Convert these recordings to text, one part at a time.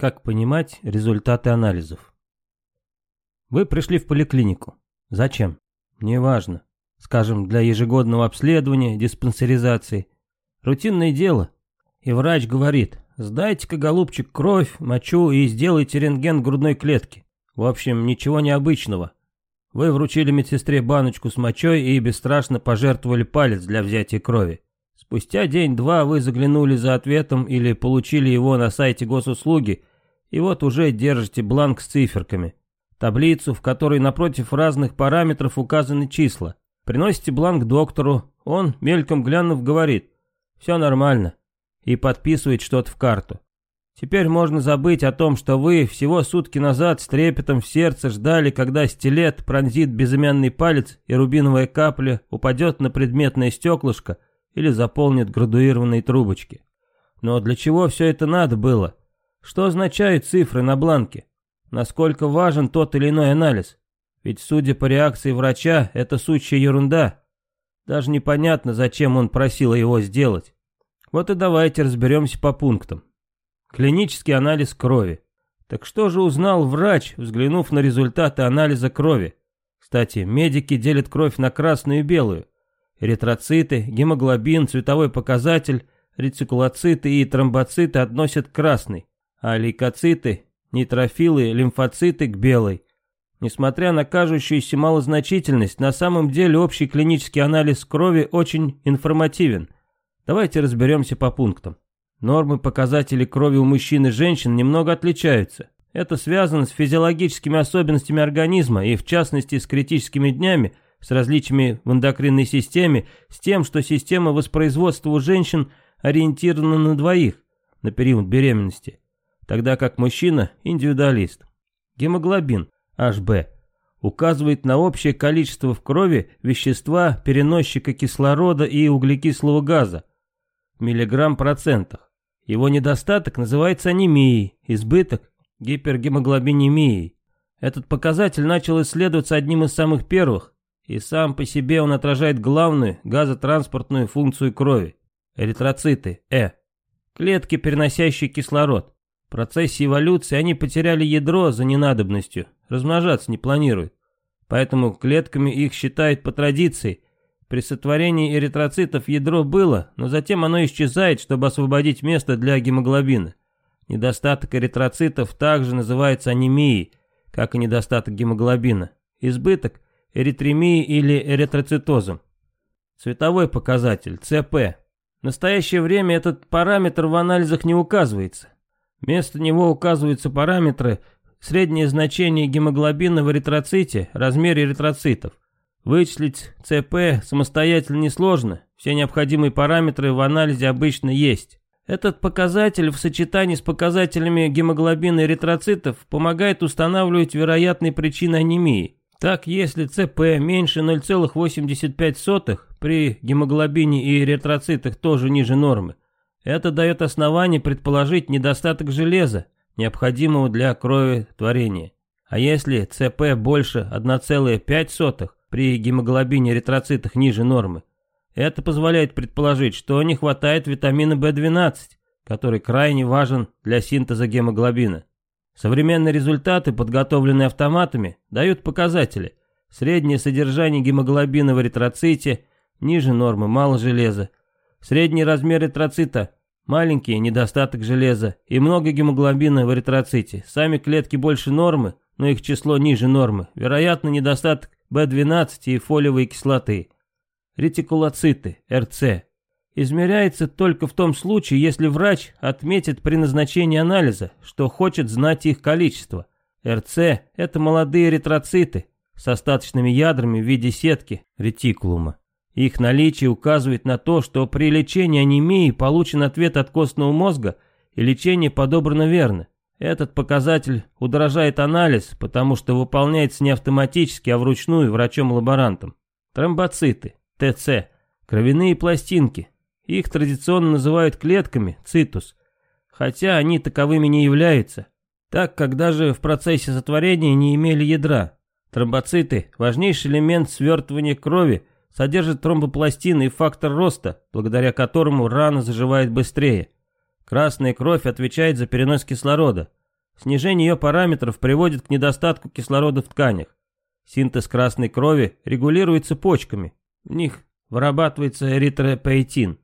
Как понимать результаты анализов? Вы пришли в поликлинику. Зачем? Неважно. Скажем, для ежегодного обследования, диспансеризации. Рутинное дело. И врач говорит, сдайте-ка, голубчик, кровь, мочу и сделайте рентген грудной клетки. В общем, ничего необычного. Вы вручили медсестре баночку с мочой и бесстрашно пожертвовали палец для взятия крови. Спустя день-два вы заглянули за ответом или получили его на сайте госуслуги и вот уже держите бланк с циферками. Таблицу, в которой напротив разных параметров указаны числа. Приносите бланк доктору, он, мельком глянув, говорит «все нормально» и подписывает что-то в карту. Теперь можно забыть о том, что вы всего сутки назад с трепетом в сердце ждали, когда стилет пронзит безымянный палец и рубиновая капля упадет на предметное стеклышко или заполнит градуированные трубочки. Но для чего все это надо было? Что означают цифры на бланке? Насколько важен тот или иной анализ? Ведь, судя по реакции врача, это сущая ерунда. Даже непонятно, зачем он просил его сделать. Вот и давайте разберемся по пунктам. Клинический анализ крови. Так что же узнал врач, взглянув на результаты анализа крови? Кстати, медики делят кровь на красную и белую. Эритроциты, гемоглобин, цветовой показатель, рецикулоциты и тромбоциты относят к красной а лейкоциты, нейтрофилы, лимфоциты к белой. Несмотря на кажущуюся малозначительность, на самом деле общий клинический анализ крови очень информативен. Давайте разберемся по пунктам. Нормы показателей крови у мужчин и женщин немного отличаются. Это связано с физиологическими особенностями организма и в частности с критическими днями, с различиями в эндокринной системе, с тем, что система воспроизводства у женщин ориентирована на двоих на период беременности тогда как мужчина – индивидуалист. Гемоглобин, HB, указывает на общее количество в крови вещества, переносчика кислорода и углекислого газа, миллиграмм процентах. Его недостаток называется анемией, избыток – гипергемоглобинемией. Этот показатель начал исследоваться одним из самых первых, и сам по себе он отражает главную газотранспортную функцию крови – эритроциты, Э. Клетки, переносящие кислород. В процессе эволюции они потеряли ядро за ненадобностью, размножаться не планируют. Поэтому клетками их считают по традиции. При сотворении эритроцитов ядро было, но затем оно исчезает, чтобы освободить место для гемоглобина. Недостаток эритроцитов также называется анемией, как и недостаток гемоглобина. Избыток – эритремией или эритроцитозом. Цветовой показатель – ЦП. В настоящее время этот параметр в анализах не указывается. Вместо него указываются параметры, среднее значение гемоглобина в эритроците, размер эритроцитов. Вычислить ЦП самостоятельно несложно, все необходимые параметры в анализе обычно есть. Этот показатель в сочетании с показателями гемоглобина эритроцитов помогает устанавливать вероятные причины анемии. Так, если ЦП меньше 0,85 при гемоглобине и эритроцитах тоже ниже нормы, это дает основание предположить недостаток железа, необходимого для кроветворения. А если ЦП больше 1,5 при гемоглобине эритроцитах ниже нормы, это позволяет предположить, что не хватает витамина В12, который крайне важен для синтеза гемоглобина. Современные результаты, подготовленные автоматами, дают показатели. Среднее содержание гемоглобина в эритроците, ниже нормы, мало железа, Средний размер эритроцита маленький, недостаток железа и много гемоглобина в эритроците. Сами клетки больше нормы, но их число ниже нормы. Вероятно, недостаток В12 и фолиевой кислоты. Ретикулоциты, РЦ. Измеряется только в том случае, если врач отметит при назначении анализа, что хочет знать их количество. РЦ – это молодые эритроциты с остаточными ядрами в виде сетки ретикулума. Их наличие указывает на то, что при лечении анемии получен ответ от костного мозга и лечение подобрано верно. Этот показатель удорожает анализ, потому что выполняется не автоматически, а вручную врачом-лаборантом. Тромбоциты, ТЦ, кровяные пластинки. Их традиционно называют клетками, цитус, хотя они таковыми не являются, так как даже в процессе сотворения не имели ядра. Тромбоциты – важнейший элемент свертывания крови содержит тромбопластины и фактор роста, благодаря которому рана заживает быстрее. Красная кровь отвечает за перенос кислорода. Снижение ее параметров приводит к недостатку кислорода в тканях. Синтез красной крови регулируется почками. В них вырабатывается эритропоэтин.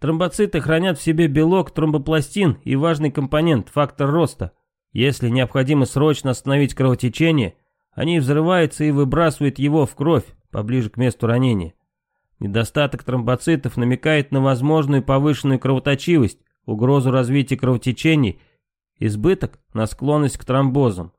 Тромбоциты хранят в себе белок тромбопластин и важный компонент, фактор роста. Если необходимо срочно остановить кровотечение, они взрываются и выбрасывают его в кровь, поближе к месту ранения. Недостаток тромбоцитов намекает на возможную повышенную кровоточивость, угрозу развития кровотечений, избыток на склонность к тромбозам.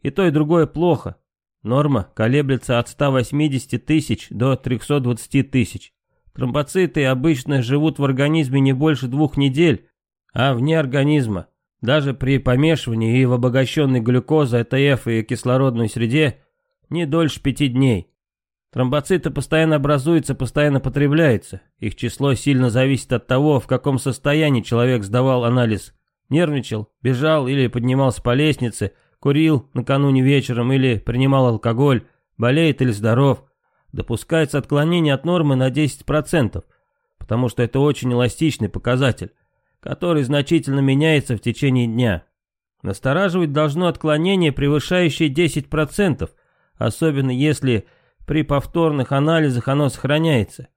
И то, и другое плохо. Норма колеблется от 180 тысяч до 320 тысяч. Тромбоциты обычно живут в организме не больше двух недель, а вне организма, даже при помешивании и в обогащенной глюкозой, АТФ и кислородной среде, не дольше пяти дней. Тромбоциты постоянно образуются, постоянно потребляются. Их число сильно зависит от того, в каком состоянии человек сдавал анализ. Нервничал, бежал или поднимался по лестнице, курил накануне вечером или принимал алкоголь, болеет или здоров. Допускается отклонение от нормы на 10%, потому что это очень эластичный показатель, который значительно меняется в течение дня. Настораживать должно отклонение, превышающее 10%, особенно если при повторных анализах оно сохраняется.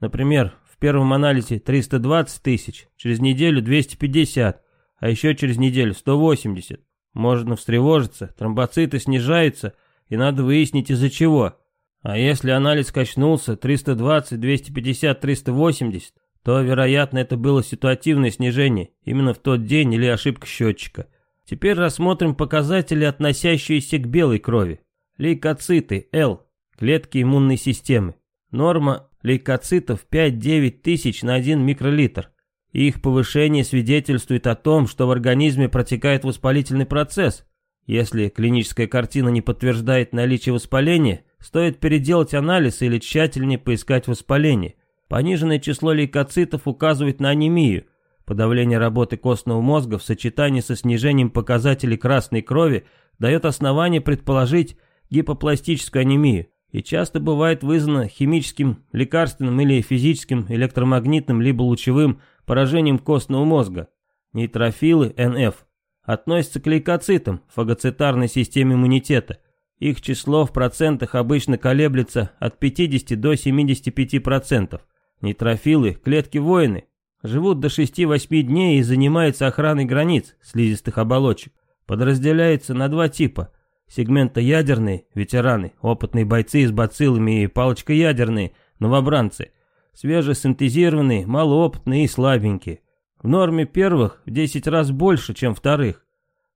Например, в первом анализе 320 тысяч, через неделю 250, а еще через неделю 180. Можно встревожиться, тромбоциты снижаются, и надо выяснить из-за чего. А если анализ качнулся 320, 250, 380, то, вероятно, это было ситуативное снижение именно в тот день или ошибка счетчика. Теперь рассмотрим показатели, относящиеся к белой крови. Лейкоциты, L, клетки иммунной системы. Норма лейкоцитов 5-9 тысяч на 1 микролитр. Их повышение свидетельствует о том, что в организме протекает воспалительный процесс. Если клиническая картина не подтверждает наличие воспаления, Стоит переделать анализ или тщательнее поискать воспаление. Пониженное число лейкоцитов указывает на анемию. Подавление работы костного мозга в сочетании со снижением показателей красной крови дает основание предположить гипопластическую анемию и часто бывает вызвано химическим, лекарственным или физическим, электромагнитным либо лучевым поражением костного мозга. Нейтрофилы НФ относятся к лейкоцитам, фагоцитарной системе иммунитета, их число в процентах обычно колеблется от 50 до 75%. Нейтрофилы, клетки-воины, живут до 6-8 дней и занимаются охраной границ слизистых оболочек. Подразделяются на два типа. Сегментоядерные, ветераны, опытные бойцы с бациллами и палочкоядерные, новобранцы. Свежесинтезированные, малоопытные и слабенькие. В норме первых в 10 раз больше, чем вторых.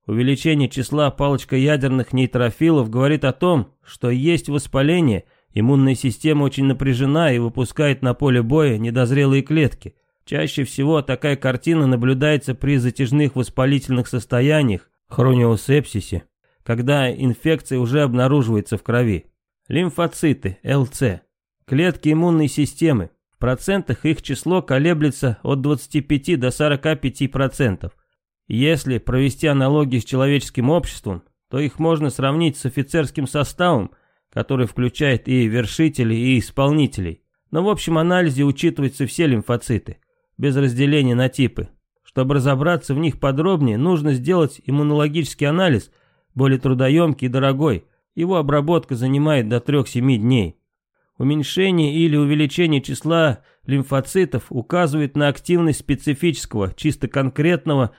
Увеличение числа палочкоядерных нейтрофилов говорит о том, что есть воспаление, иммунная система очень напряжена и выпускает на поле боя недозрелые клетки. Чаще всего такая картина наблюдается при затяжных воспалительных состояниях, хрониосепсисе, когда инфекция уже обнаруживается в крови. Лимфоциты, ЛЦ, клетки иммунной системы, в процентах их число колеблется от 25 до 45%. Если провести аналогии с человеческим обществом, то их можно сравнить с офицерским составом, который включает и вершителей, и исполнителей. Но в общем анализе учитываются все лимфоциты, без разделения на типы. Чтобы разобраться в них подробнее, нужно сделать иммунологический анализ, более трудоемкий и дорогой. Его обработка занимает до 3-7 дней. Уменьшение или увеличение числа лимфоцитов указывает на активность специфического, чисто конкретного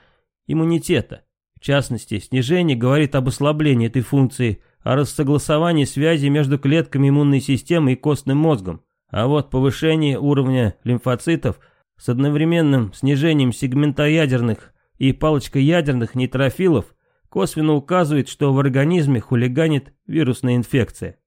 иммунитета. В частности, снижение говорит об ослаблении этой функции, о рассогласовании связи между клетками иммунной системы и костным мозгом. А вот повышение уровня лимфоцитов с одновременным снижением сегментоядерных и палочкоядерных нейтрофилов косвенно указывает, что в организме хулиганит вирусная инфекция.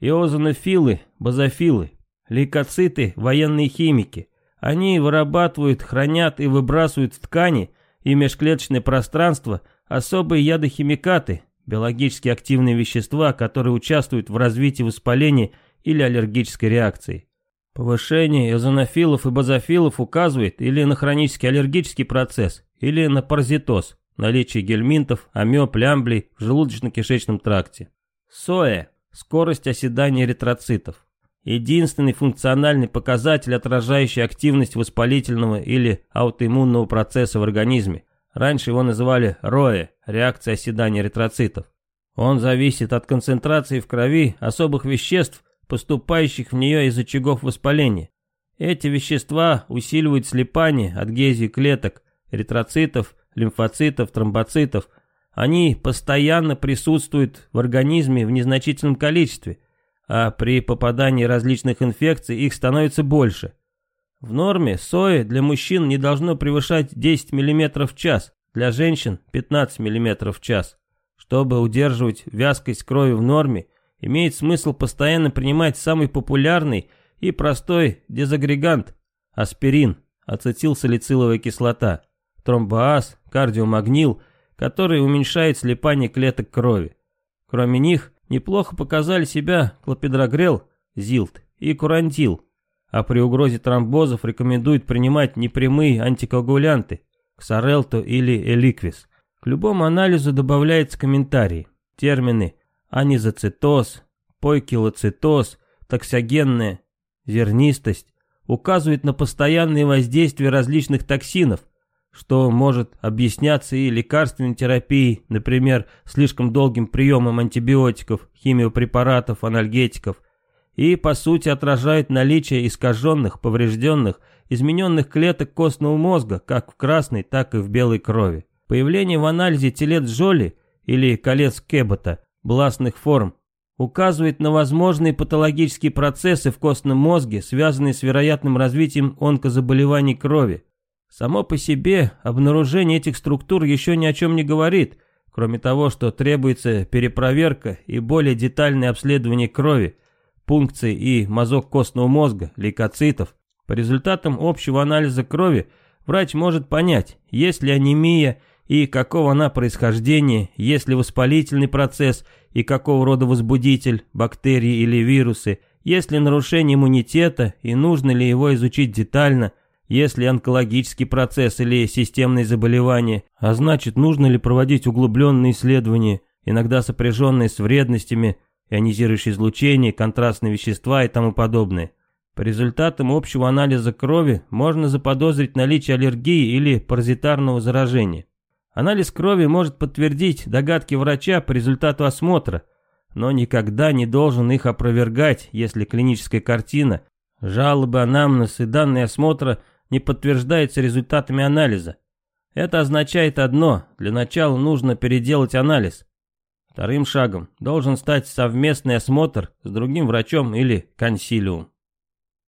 Иозонофилы, базофилы, лейкоциты, военные химики. Они вырабатывают, хранят и выбрасывают в ткани – и межклеточное пространство особые ядохимикаты, биологически активные вещества, которые участвуют в развитии воспаления или аллергической реакции. Повышение эозонофилов и базофилов указывает или на хронический аллергический процесс, или на паразитоз, наличие гельминтов, амеб, лямблей в желудочно-кишечном тракте. СОЭ – скорость оседания эритроцитов. Единственный функциональный показатель, отражающий активность воспалительного или аутоиммунного процесса в организме. Раньше его называли РОЭ – реакция оседания эритроцитов. Он зависит от концентрации в крови особых веществ, поступающих в нее из очагов воспаления. Эти вещества усиливают слипание, адгезию клеток, эритроцитов, лимфоцитов, тромбоцитов. Они постоянно присутствуют в организме в незначительном количестве, а при попадании различных инфекций их становится больше. В норме сои для мужчин не должно превышать 10 мм в час, для женщин 15 мм в час. Чтобы удерживать вязкость крови в норме, имеет смысл постоянно принимать самый популярный и простой дезагрегант – аспирин, ацетилсалициловая кислота, тромбоаз, кардиомагнил, который уменьшает слипание клеток крови. Кроме них, неплохо показали себя клопидрогрел, зилт и курантил, а при угрозе тромбозов рекомендуют принимать непрямые антикоагулянты, ксарелто или эликвис. К любому анализу добавляется комментарий, термины анизоцитоз, пойкилоцитоз, токсогенная зернистость, указывает на постоянные воздействия различных токсинов, что может объясняться и лекарственной терапией, например, слишком долгим приемом антибиотиков, химиопрепаратов, анальгетиков, и по сути отражает наличие искаженных, поврежденных, измененных клеток костного мозга как в красной, так и в белой крови. Появление в анализе телец Джоли или колец Кебота, бластных форм, указывает на возможные патологические процессы в костном мозге, связанные с вероятным развитием онкозаболеваний крови. Само по себе обнаружение этих структур еще ни о чем не говорит, кроме того, что требуется перепроверка и более детальное обследование крови, пункций и мазок костного мозга, лейкоцитов. По результатам общего анализа крови врач может понять, есть ли анемия и какого она происхождения, есть ли воспалительный процесс и какого рода возбудитель, бактерии или вирусы, есть ли нарушение иммунитета и нужно ли его изучить детально, есть ли онкологический процесс или системные заболевания, а значит нужно ли проводить углубленные исследования, иногда сопряженные с вредностями, ионизирующее излучение, контрастные вещества и тому подобное. По результатам общего анализа крови можно заподозрить наличие аллергии или паразитарного заражения. Анализ крови может подтвердить догадки врача по результату осмотра, но никогда не должен их опровергать, если клиническая картина, жалобы, анамнез и данные осмотра не подтверждаются результатами анализа. Это означает одно, для начала нужно переделать анализ. Вторым шагом должен стать совместный осмотр с другим врачом или консилиум.